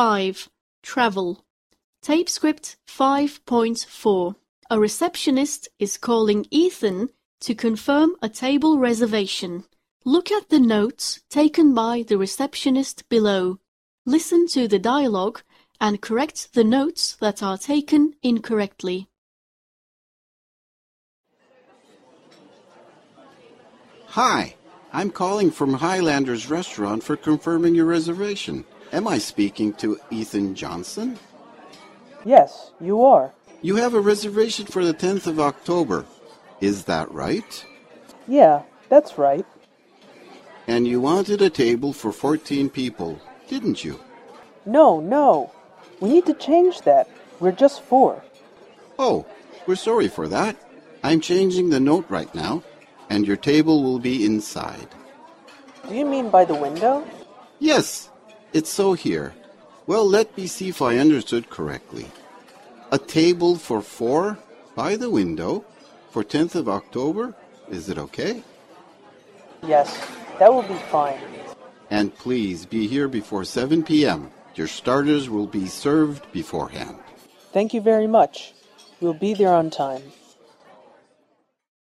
5. Travel. Tape script 5.4. A receptionist is calling Ethan to confirm a table reservation. Look at the notes taken by the receptionist below. Listen to the dialogue and correct the notes that are taken incorrectly. Hi, I'm calling from Highlanders Restaurant for confirming your reservation. Am I speaking to Ethan Johnson? Yes, you are. You have a reservation for the 10th of October. Is that right? Yeah, that's right. And you wanted a table for 14 people, didn't you? No, no. We need to change that. We're just four. Oh, we're sorry for that. I'm changing the note right now, and your table will be inside. Do you mean by the window? Yes, it's so here. Well, let me see if I understood correctly. A table for four by the window for 10th of October? Is it okay? Yes, that will be fine. And please be here before 7 p.m. Your starters will be served beforehand. Thank you very much. We'll be there on time.